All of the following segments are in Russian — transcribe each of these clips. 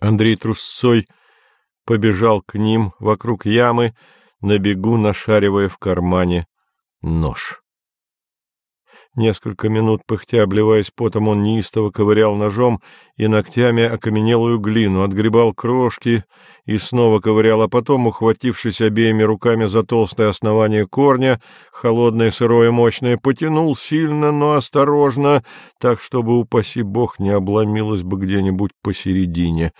Андрей трусцой побежал к ним вокруг ямы, на бегу нашаривая в кармане нож. Несколько минут пыхтя, обливаясь потом, он неистово ковырял ножом и ногтями окаменелую глину, отгребал крошки и снова ковырял, а потом, ухватившись обеими руками за толстое основание корня, холодное, сырое, мощное, потянул сильно, но осторожно, так, чтобы, упаси бог, не обломилось бы где-нибудь посередине.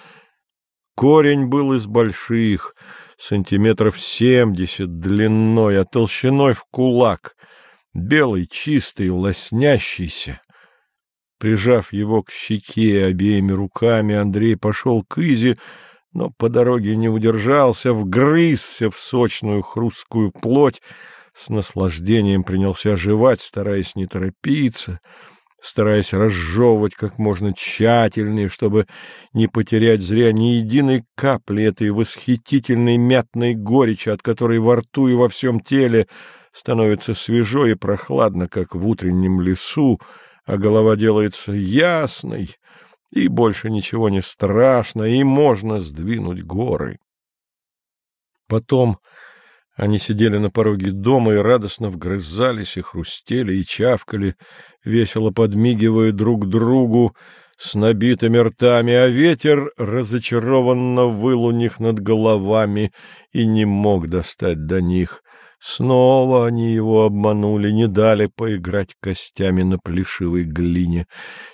Корень был из больших, сантиметров семьдесят длиной, а толщиной в кулак — белый, чистый, лоснящийся. Прижав его к щеке обеими руками, Андрей пошел к Изе, но по дороге не удержался, вгрызся в сочную хрусткую плоть, с наслаждением принялся жевать, стараясь не торопиться, стараясь разжевывать как можно тщательнее, чтобы не потерять зря ни единой капли этой восхитительной мятной горечи, от которой во рту и во всем теле становится свежо и прохладно, как в утреннем лесу, а голова делается ясной, и больше ничего не страшно, и можно сдвинуть горы. Потом они сидели на пороге дома и радостно вгрызались, и хрустели, и чавкали, весело подмигивая друг другу с набитыми ртами, а ветер разочарованно выл у них над головами и не мог достать до них. Снова они его обманули, не дали поиграть костями на плешивой глине.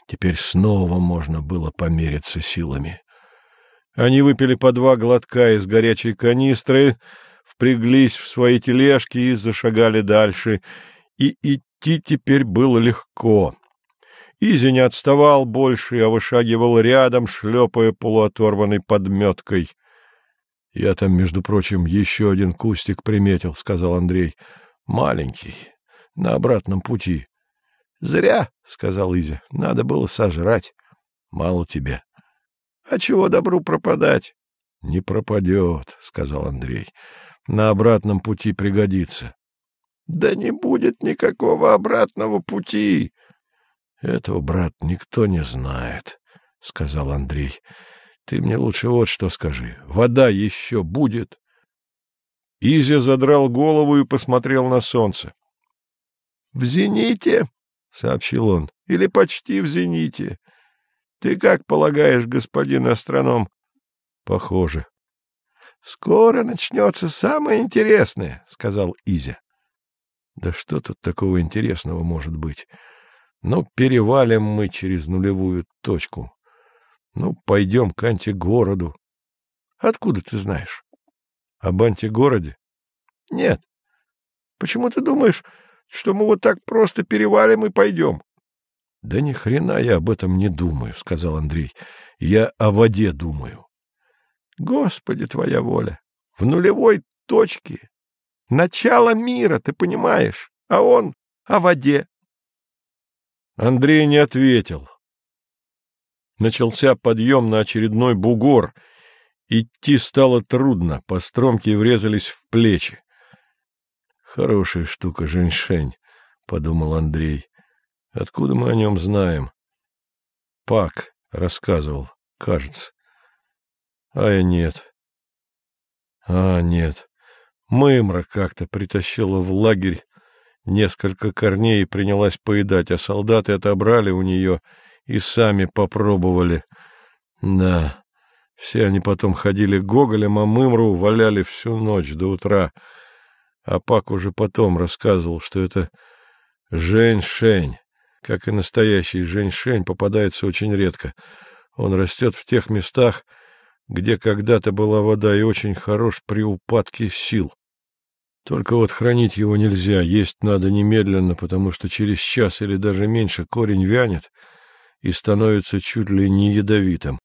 Теперь снова можно было помериться силами. Они выпили по два глотка из горячей канистры, впряглись в свои тележки и зашагали дальше. И идти теперь было легко. Изи не отставал больше, а вышагивал рядом, шлепая полуоторванной подметкой — я там, между прочим, еще один кустик приметил, — сказал Андрей. — Маленький, на обратном пути. — Зря, — сказал Изя, — надо было сожрать. Мало тебе. — А чего добру пропадать? — Не пропадет, — сказал Андрей. — На обратном пути пригодится. — Да не будет никакого обратного пути. — Этого, брат, никто не знает, — сказал Андрей. Ты мне лучше вот что скажи. Вода еще будет? Изя задрал голову и посмотрел на солнце. — В зените, — сообщил он, — или почти в зените. Ты как полагаешь, господин астроном? — Похоже. — Скоро начнется самое интересное, — сказал Изя. — Да что тут такого интересного может быть? Ну, перевалим мы через нулевую точку. Ну, пойдем к антигороду. Откуда ты знаешь? Об антигороде? Нет. Почему ты думаешь, что мы вот так просто перевалим и пойдем? Да ни хрена я об этом не думаю, сказал Андрей. Я о воде думаю. Господи, твоя воля! В нулевой точке. Начало мира, ты понимаешь? А он о воде. Андрей не ответил. Начался подъем на очередной бугор. Идти стало трудно, по стромке врезались в плечи. «Хорошая штука, женьшень», — подумал Андрей. «Откуда мы о нем знаем?» «Пак», — рассказывал, кажется. «А я нет». «А, нет. Мымра как-то притащила в лагерь несколько корней и принялась поедать, а солдаты отобрали у нее и сами попробовали. Да, все они потом ходили гоголем, а Мымру валяли всю ночь до утра. А Пак уже потом рассказывал, что это Жень-Шень. Как и настоящий Жень-Шень, попадается очень редко. Он растет в тех местах, где когда-то была вода, и очень хорош при упадке сил. Только вот хранить его нельзя, есть надо немедленно, потому что через час или даже меньше корень вянет — и становится чуть ли не ядовитым.